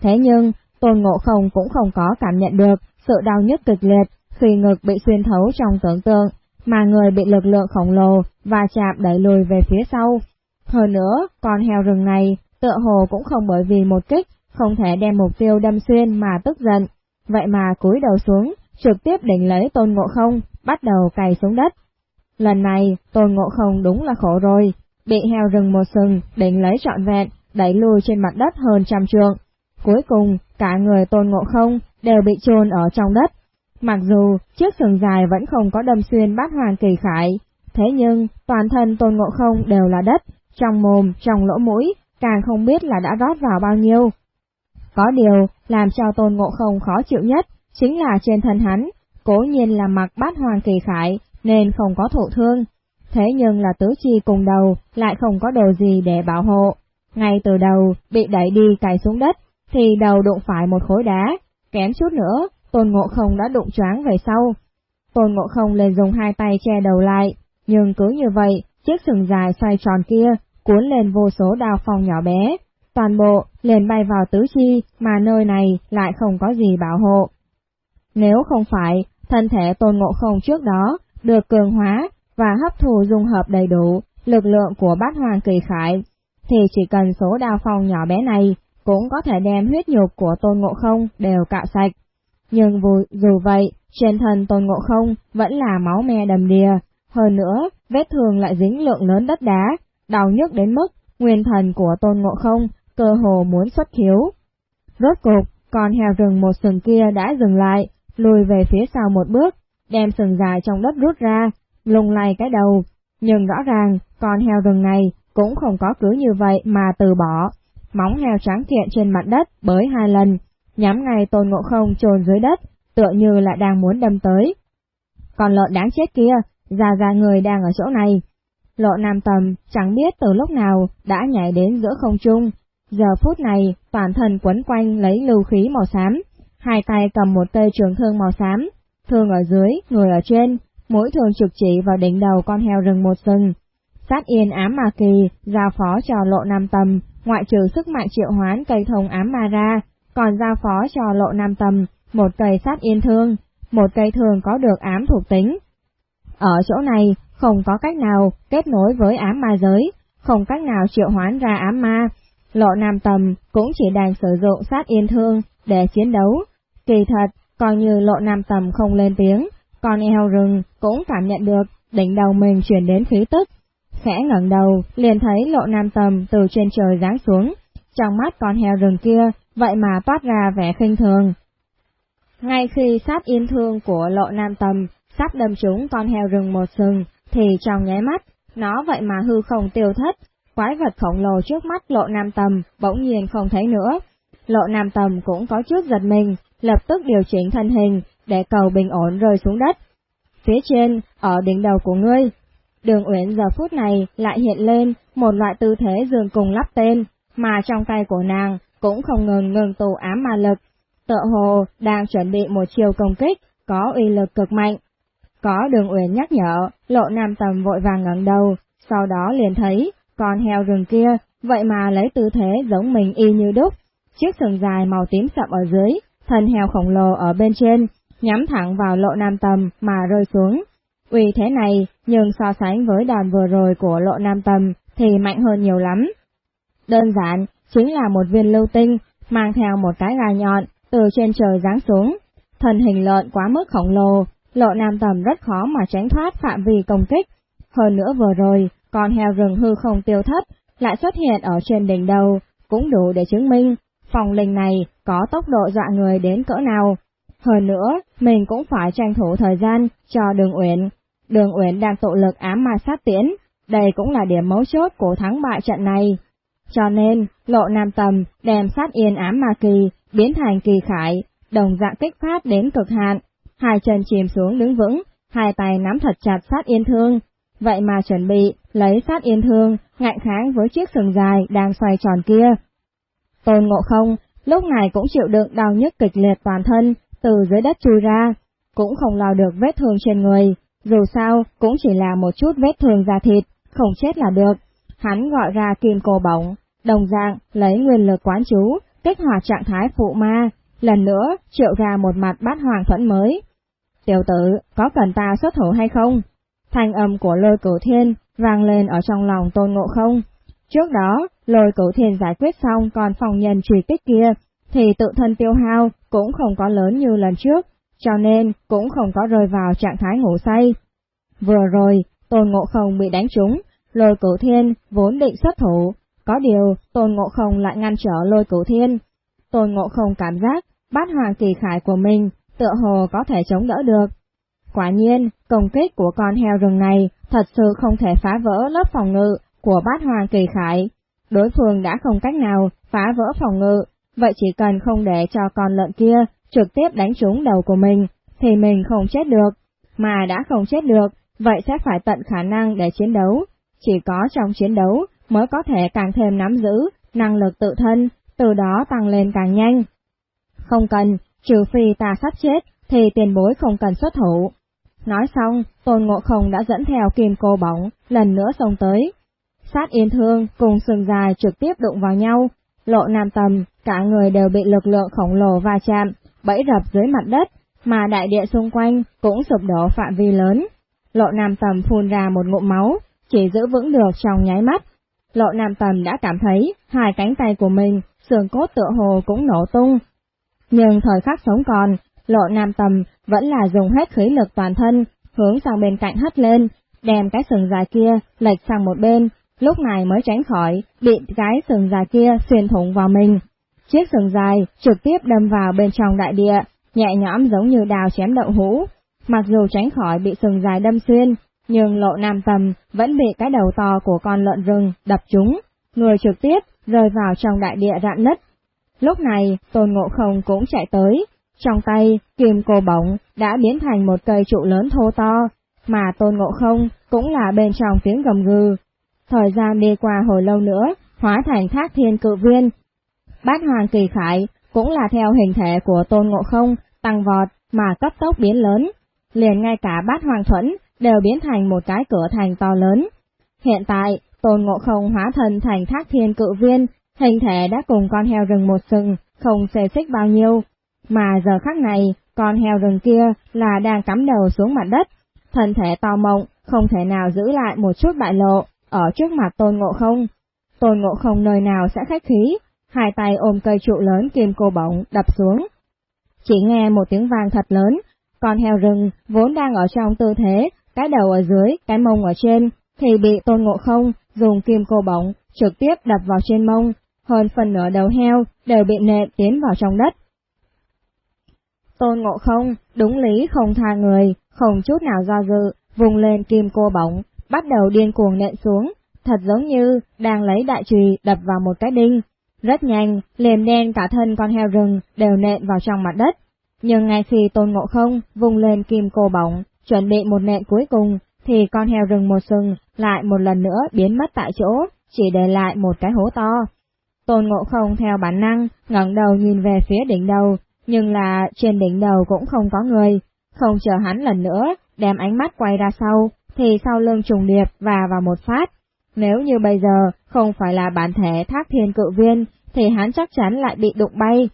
Thế nhưng, Tôn Ngộ Không cũng không có cảm nhận được sự đau nhức kịch liệt khi ngực bị xuyên thấu trong tưởng tượng, mà người bị lực lượng khổng lồ và chạm đẩy lùi về phía sau. Hơn nữa, con heo rừng này tựa hồ cũng không bởi vì một kích không thể đem mục tiêu đâm xuyên mà tức giận, vậy mà cúi đầu xuống, trực tiếp định lấy Tôn Ngộ Không, bắt đầu cày xuống đất. Lần này, Tôn Ngộ Không đúng là khổ rồi, bị heo rừng một sừng định lấy trọn vẹn, đẩy lùi trên mặt đất hơn trăm trượng. Cuối cùng, cả người Tôn Ngộ Không đều bị chôn ở trong đất. Mặc dù chiếc sừng dài vẫn không có đâm xuyên bát hoàng kỳ khải, thế nhưng toàn thân Tôn Ngộ Không đều là đất, trong mồm, trong lỗ mũi, càng không biết là đã rót vào bao nhiêu. Có điều, làm cho Tôn Ngộ Không khó chịu nhất, chính là trên thân hắn, cố nhiên là mặc bát hoàng kỳ khải, nên không có thụ thương. Thế nhưng là tứ chi cùng đầu, lại không có đồ gì để bảo hộ. Ngay từ đầu, bị đẩy đi cài xuống đất, thì đầu đụng phải một khối đá, kém chút nữa, Tôn Ngộ Không đã đụng choáng về sau. Tôn Ngộ Không lên dùng hai tay che đầu lại, nhưng cứ như vậy, chiếc sừng dài xoay tròn kia cuốn lên vô số đào phong nhỏ bé, toàn bộ liền bay vào tứ chi mà nơi này lại không có gì bảo hộ. Nếu không phải thân thể tôn ngộ không trước đó được cường hóa và hấp thụ dung hợp đầy đủ lực lượng của bát hoàng kỳ khải, thì chỉ cần số đao phong nhỏ bé này cũng có thể đem huyết nhục của tôn ngộ không đều cạo sạch. Nhưng dù vậy, trên thân tôn ngộ không vẫn là máu me đầm đìa, hơn nữa, vết thương lại dính lượng lớn đất đá, đau nhức đến mức nguyên thần của tôn ngộ không cơ hồ muốn xuất khiếu. Rốt cục, con heo rừng một sừng kia đã dừng lại, lùi về phía sau một bước, đem sừng dài trong đất rút ra, lùng lay cái đầu. Nhưng rõ ràng, con heo rừng này cũng không có cứ như vậy mà từ bỏ. Móng heo trắng kiện trên mặt đất bới hai lần, nhắm ngay tôn ngộ không trồn dưới đất, tựa như là đang muốn đâm tới. Còn lợn đáng chết kia, già già người đang ở chỗ này. Lộ nam tầm chẳng biết từ lúc nào đã nhảy đến giữa không trung, giờ phút này toàn thân quấn quanh lấy lưu khí màu xám, hai tay cầm một cây trường thương màu xám, thương ở dưới, người ở trên, mỗi thương trực chỉ vào đỉnh đầu con heo rừng một sừng. Sát yên ám ma kỳ, giao phó cho lộ nam tầm, ngoại trừ sức mạnh triệu hoán cây thông ám ma ra, còn giao phó cho lộ nam tầm, một cây sát yên thương, một cây thường có được ám thuộc tính. Ở chỗ này, không có cách nào kết nối với ám ma giới, không cách nào triệu hoán ra ám ma. Lộ nam tầm cũng chỉ đành sử dụng sát yên thương để chiến đấu. Kỳ thật, coi như lộ nam tầm không lên tiếng, con eo rừng cũng cảm nhận được đỉnh đầu mình chuyển đến khí tức. Khẽ ngẩng đầu, liền thấy lộ nam tầm từ trên trời giáng xuống, trong mắt con heo rừng kia, vậy mà toát ra vẻ khinh thường. Ngay khi sát yên thương của lộ nam tầm sắp đâm trúng con heo rừng một sừng, thì trong nháy mắt, nó vậy mà hư không tiêu thất, quái vật khổng lồ trước mắt lộ nam tầm bỗng nhiên không thấy nữa. Lộ nam tầm cũng có chút giật mình, lập tức điều chỉnh thân hình để cầu bình ổn rơi xuống đất. Phía trên, ở đỉnh đầu của ngươi, đường uyển giờ phút này lại hiện lên một loại tư thế dường cùng lắp tên, mà trong tay của nàng cũng không ngừng ngừng tụ ám ma lực. Tựa hồ đang chuẩn bị một chiều công kích, có uy lực cực mạnh. Có đường uyển nhắc nhở, lộ nam tầm vội vàng ngẩng đầu, sau đó liền thấy, con heo rừng kia, vậy mà lấy tư thế giống mình y như đúc. Chiếc sừng dài màu tím sậm ở dưới, thân heo khổng lồ ở bên trên, nhắm thẳng vào lộ nam tầm mà rơi xuống. Uy thế này, nhưng so sánh với đòn vừa rồi của lộ nam tầm thì mạnh hơn nhiều lắm. Đơn giản, chính là một viên lưu tinh, mang theo một cái gai nhọn, từ trên trời giáng xuống. Thần hình lợn quá mức khổng lồ, lộ nam tầm rất khó mà tránh thoát phạm vi công kích. Hơn nữa vừa rồi, con heo rừng hư không tiêu thất, lại xuất hiện ở trên đỉnh đầu, cũng đủ để chứng minh phòng linh này có tốc độ dọa người đến cỡ nào. Hơn nữa, mình cũng phải tranh thủ thời gian cho đường Uyển. Đường Uyển đang tụ lực ám ma sát tiễn, đây cũng là điểm mấu chốt của thắng bại trận này. Cho nên, lộ nam tầm đem sát yên ám ma kỳ, biến thành kỳ khải, đồng dạng kích phát đến cực hạn, hai chân chìm xuống đứng vững, hai tay nắm thật chặt sát yên thương, vậy mà chuẩn bị lấy sát yên thương ngạnh kháng với chiếc sừng dài đang xoay tròn kia. Tôn ngộ không, lúc này cũng chịu đựng đau nhức kịch liệt toàn thân, từ dưới đất chui ra, cũng không lo được vết thương trên người, dù sao cũng chỉ là một chút vết thương da thịt, không chết là được. Hắn gọi ra kim cô bổng, đồng dạng lấy nguyên lực quán chú, kích hoạt trạng thái phụ ma, lần nữa triệu ra một mặt bát hoàng thuẫn mới. Tiểu tử, có cần ta xuất thủ hay không? Thanh âm của lôi cửu thiên vang lên ở trong lòng tôn ngộ không. Trước đó, lôi cửu thiên giải quyết xong còn phòng nhân truy kích kia, thì tự thân tiêu hao cũng không có lớn như lần trước, cho nên cũng không có rơi vào trạng thái ngủ say. Vừa rồi, tôn ngộ không bị đánh trúng, lôi cửu thiên vốn định xuất thủ, có điều tôn ngộ không lại ngăn trở lôi cửu thiên. Tôn ngộ không cảm giác bát hoàng kỳ khải của mình tựa hồ có thể chống đỡ được. Quả nhiên, công kích của con heo rừng này thật sự không thể phá vỡ lớp phòng ngự của bát hoàng kỳ khải. Đối phương đã không cách nào phá vỡ phòng ngự, vậy chỉ cần không để cho con lợn kia trực tiếp đánh trúng đầu của mình, thì mình không chết được. Mà đã không chết được, vậy sẽ phải tận khả năng để chiến đấu. Chỉ có trong chiến đấu mới có thể càng thêm nắm giữ năng lực tự thân, từ đó tăng lên càng nhanh. Không cần, trừ phi ta sắp chết, thì tiền bối không cần xuất thủ. Nói xong, Tôn Ngộ Không đã dẫn theo kim cô bóng, lần nữa xông tới. Sát yên thương cùng sừng dài trực tiếp đụng vào nhau, lộ nam tầm, cả người đều bị lực lượng khổng lồ va chạm, bẫy rập dưới mặt đất, mà đại địa xung quanh cũng sụp đổ phạm vi lớn. Lộ nam tầm phun ra một ngụm máu, chỉ giữ vững được trong nháy mắt. Lộ nam tầm đã cảm thấy hai cánh tay của mình, xương cốt tựa hồ cũng nổ tung. Nhưng thời khắc sống còn, lộ nam tầm vẫn là dùng hết khí lực toàn thân, hướng sang bên cạnh hất lên, đem cái sừng dài kia lệch sang một bên, lúc này mới tránh khỏi bị cái sừng dài kia xuyên thủng vào mình. Chiếc sừng dài trực tiếp đâm vào bên trong đại địa, nhẹ nhõm giống như đào chém đậu hũ. Mặc dù tránh khỏi bị sừng dài đâm xuyên, nhưng lộ nam tầm vẫn bị cái đầu to của con lợn rừng đập trúng, người trực tiếp rơi vào trong đại địa rạn nứt. Lúc này, Tôn Ngộ Không cũng chạy tới, trong tay, kim cô bổng đã biến thành một cây trụ lớn thô to, mà Tôn Ngộ Không cũng là bên trong tiếng gầm gừ. Thời gian đi qua hồi lâu nữa, hóa thành thác thiên cự viên. Bát Hoàng Kỳ Khải cũng là theo hình thể của Tôn Ngộ Không tăng vọt mà cấp tốc biến lớn, liền ngay cả Bát Hoàng Thuẫn đều biến thành một cái cửa thành to lớn. Hiện tại, Tôn Ngộ Không hóa thân thành thác thiên cự viên, hình thể đã cùng con heo rừng một sừng, không xê xích bao nhiêu. Mà giờ khắc này, con heo rừng kia là đang cắm đầu xuống mặt đất, thân thể to mộng, không thể nào giữ lại một chút bại lộ, ở trước mặt Tôn Ngộ Không. Tôn Ngộ Không nơi nào sẽ khách khí, hai tay ôm cây trụ lớn kim cô bổng đập xuống. Chỉ nghe một tiếng vang thật lớn, con heo rừng vốn đang ở trong tư thế, cái đầu ở dưới, cái mông ở trên, thì bị Tôn Ngộ Không dùng kim cô bổng trực tiếp đập vào trên mông, hơn phần nửa đầu heo đều bị nện tiến vào trong đất. Tôn Ngộ Không đúng lý không tha người, không chút nào do dự, vùng lên kim cô bổng, bắt đầu điên cuồng nện xuống, thật giống như đang lấy đại chùy đập vào một cái đinh. Rất nhanh, liềm đen cả thân con heo rừng đều nện vào trong mặt đất. Nhưng ngay khi Tôn Ngộ Không vùng lên kim cô bổng, chuẩn bị một nện cuối cùng, thì con heo rừng một sừng lại một lần nữa biến mất tại chỗ, chỉ để lại một cái hố to. Tôn Ngộ Không theo bản năng, ngẩng đầu nhìn về phía đỉnh đầu, nhưng là trên đỉnh đầu cũng không có người, không chờ hắn lần nữa, đem ánh mắt quay ra sau, thì sau lưng trùng điệp và vào một phát. Nếu như bây giờ không phải là bản thể thác thiên cự viên, thì hắn chắc chắn lại bị đụng bay.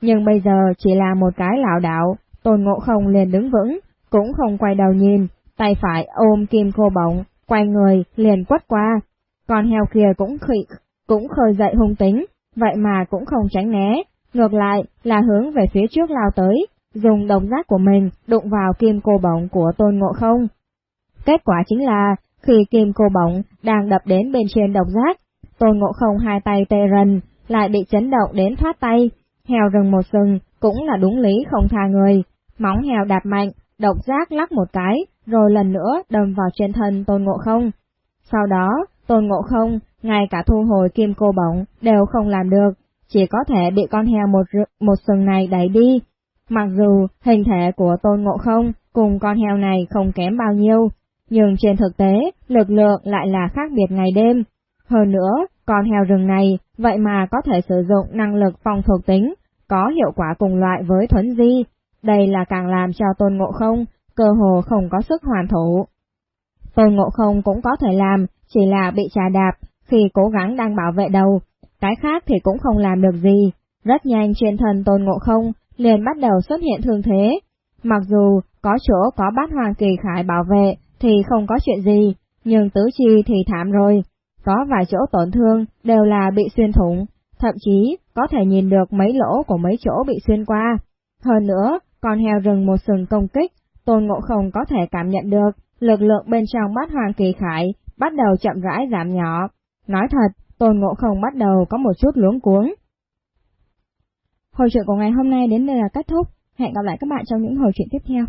Nhưng bây giờ chỉ là một cái lão đạo, tôn ngộ không liền đứng vững, cũng không quay đầu nhìn, tay phải ôm kim cô bổng, quay người liền quất qua. Con heo kia cũng khị, cũng khơi dậy hung tính, vậy mà cũng không tránh né, ngược lại là hướng về phía trước lao tới, dùng động giác của mình đụng vào kim cô bổng của tôn ngộ không. Kết quả chính là, khi kim cô bổng đang đập đến bên trên độc giác, tôn ngộ không hai tay tê rần, lại bị chấn động đến thoát tay, heo rừng một sừng cũng là đúng lý không tha người, móng heo đạp mạnh, độc giác lắc một cái, rồi lần nữa đâm vào trên thân tôn ngộ không. Sau đó, tôn ngộ không, ngay cả thu hồi kim cô bổng đều không làm được, chỉ có thể bị con heo một, một sừng này đẩy đi. Mặc dù hình thể của tôn ngộ không cùng con heo này không kém bao nhiêu, nhưng trên thực tế, lực lượng lại là khác biệt ngày đêm. Hơn nữa, con heo rừng này vậy mà có thể sử dụng năng lực phong thuộc tính, có hiệu quả cùng loại với thuấn di. Đây là càng làm cho tôn ngộ không, cơ hồ không có sức hoàn thủ. Tôn ngộ không cũng có thể làm, chỉ là bị trà đạp khi cố gắng đang bảo vệ đầu, cái khác thì cũng không làm được gì. Rất nhanh trên thân tôn ngộ không liền bắt đầu xuất hiện thương thế. Mặc dù có chỗ có bát hoàng kỳ khải bảo vệ thì không có chuyện gì, nhưng tứ chi thì thảm rồi. Có vài chỗ tổn thương đều là bị xuyên thủng, thậm chí có thể nhìn được mấy lỗ của mấy chỗ bị xuyên qua. Hơn nữa, con heo rừng một sừng công kích, tôn ngộ không có thể cảm nhận được lực lượng bên trong bát hoàng kỳ khải bắt đầu chậm rãi giảm nhỏ. Nói thật, tôn ngộ không bắt đầu có một chút luống cuống. Hồi chuyện của ngày hôm nay đến đây là kết thúc. Hẹn gặp lại các bạn trong những hồi chuyện tiếp theo.